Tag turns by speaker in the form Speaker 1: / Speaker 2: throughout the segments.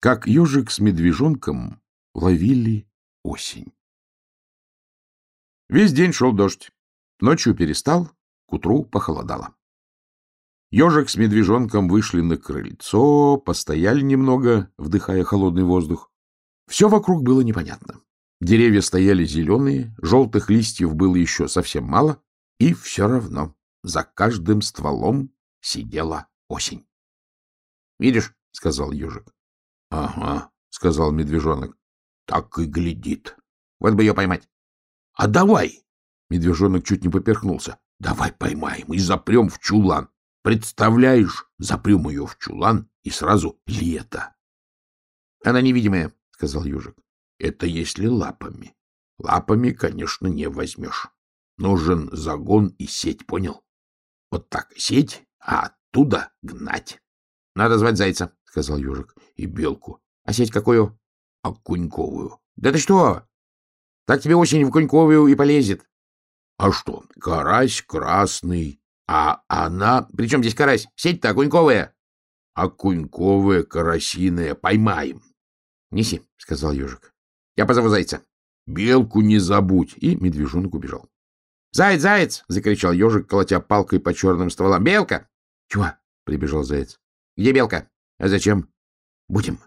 Speaker 1: как ежик с медвежонком ловили осень. Весь день шел дождь. Ночью перестал, к утру похолодало. Ежик с медвежонком вышли на крыльцо, постояли немного, вдыхая холодный воздух. Все вокруг было непонятно. Деревья стояли зеленые, желтых листьев было еще совсем мало, и все равно за каждым стволом сидела осень. — Видишь, — сказал ежик. — Ага, — сказал медвежонок. — Так и глядит. Вот бы ее поймать. — А давай! Медвежонок чуть не поперхнулся. — Давай поймаем и запрем в чулан. Представляешь, запрем ее в чулан, и сразу лето. — Она невидимая, — сказал ежик. — Это если лапами. Лапами, конечно, не возьмешь. Нужен загон и сеть, понял? Вот так сеть, а оттуда гнать. — Надо звать зайца, — сказал ежик, — и белку. — А сеть какую? — Окуньковую. — Да ты что? Так тебе осень в Куньковую и полезет. — А что, карась красный, а она... — Причем здесь карась? Сеть-то окуньковая. — Окуньковая, карасиная. Поймаем. — Неси, — сказал ежик. — Я позову зайца. — Белку не забудь. И медвежонок убежал. — Заяц, заяц! — закричал ежик, колотя палкой по черным стволам. — Белка! — Чего? — прибежал заяц. — Где белка? — А зачем? — Будем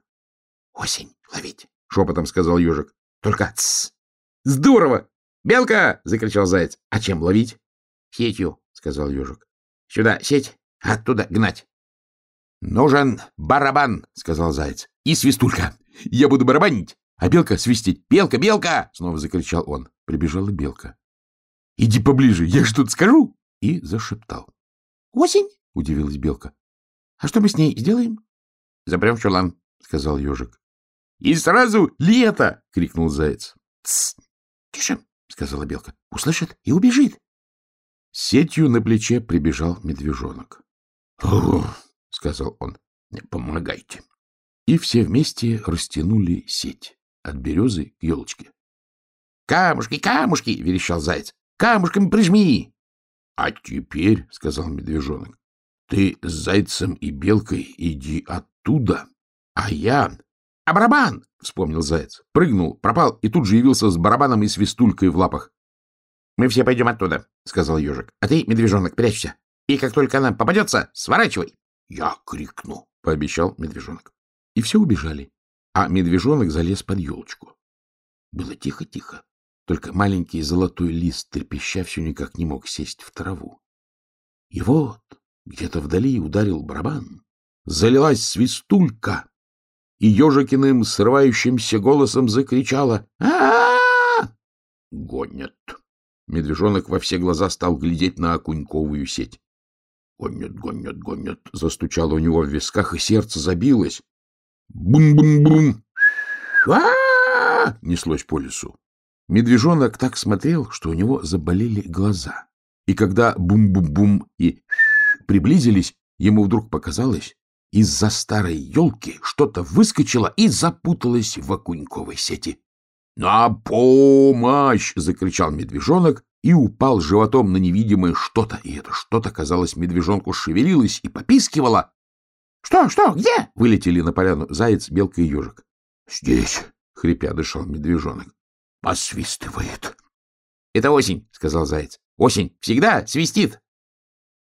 Speaker 1: осень ловить, — шепотом сказал ежик. — Только тссс! — Здорово! — Белка! — закричал заяц. — А чем ловить? — Сетью, — сказал ежик. — Сюда сеть, оттуда гнать. — Нужен барабан, — сказал заяц. — И свистулька. Я буду барабанить, а белка свистеть. — Белка, белка! — снова закричал он. Прибежала белка. — Иди поближе, я что-то скажу! И зашептал. — Осень? — удивилась белка. — А что мы с ней сделаем? — Запрем в чулан, — сказал ежик. — И сразу лето! — крикнул заяц. — Тссс! Тише! — сказала белка. — Услышит и убежит. Сетью на плече прибежал медвежонок. — сказал он. — Помогайте. И все вместе растянули сеть от березы к елочке. — Камушки, камушки! — верещал заяц. — Камушками прижми! — А теперь, — сказал медвежонок, — ты с зайцем и белкой иди оттуда, а я... — А барабан! — вспомнил заяц. Прыгнул, пропал и тут же явился с барабаном и свистулькой в лапах. — Мы все пойдем оттуда, — сказал ежик. — А ты, медвежонок, прячься. И как только она попадется, сворачивай. — Я крикну, — пообещал медвежонок. И все убежали, а медвежонок залез под елочку. Было тихо-тихо, только маленький золотой лист трепеща все никак не мог сесть в траву. И вот где-то вдали ударил барабан, залилась свистулька, и ежикиным срывающимся голосом закричала а, Гонят. Медвежонок во все глаза стал глядеть на окуньковую сеть. Гонят, гонят, гонят. Застучало у него в висках, и сердце забилось. Бум-бум-бум! а неслось по лесу. Медвежонок так смотрел, что у него заболели глаза. И когда бум-бум-бум и приблизились, ему вдруг показалось, из-за старой елки что-то выскочило и запуталось в окуньковой сети. «На помощь!» — закричал медвежонок и упал животом на невидимое что-то, и это что-то, казалось, медвежонку шевелилось и попискивало. «Что, что, где?» — вылетели на поляну заяц, белка и ежик. «Здесь!» — хрипя дышал медвежонок. «Посвистывает!» «Это осень!» — сказал заяц. «Осень всегда свистит!»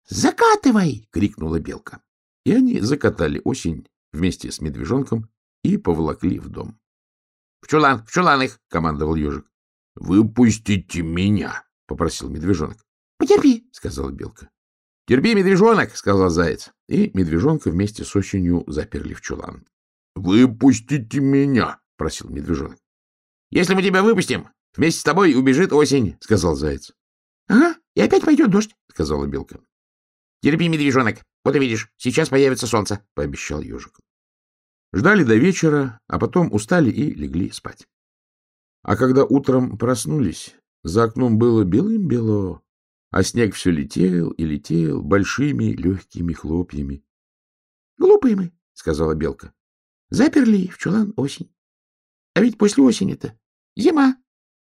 Speaker 1: «Закатывай!» — крикнула белка. И они закатали осень вместе с медвежонком и поволокли в дом. — В чулан, в чулан их! — командовал ежик. — Выпустите меня! — попросил медвежонок. — Потерпи! — сказала белка. — Терпи, медвежонок! — сказал заяц. И медвежонка вместе с осенью заперли в чулан. — Выпустите меня! — просил медвежонок. — Если мы тебя выпустим, вместе с тобой убежит осень! — сказал заяц. — Ага, и опять пойдет дождь! — сказала белка. — Терпи, медвежонок! Вот увидишь, сейчас появится солнце! — пообещал ежик. Ждали до вечера, а потом устали и легли спать. А когда утром проснулись, за окном было белым-бело, а снег все летел и летел большими легкими хлопьями. — Глупые мы, — сказала белка. — Заперли в чулан осень. А ведь после осени-то зима.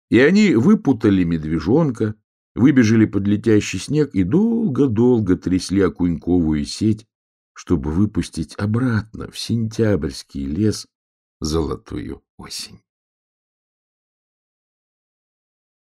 Speaker 1: И они выпутали медвежонка, выбежали под летящий снег и долго-долго трясли окуньковую сеть, чтобы выпустить обратно в сентябрьский лес золотую осень.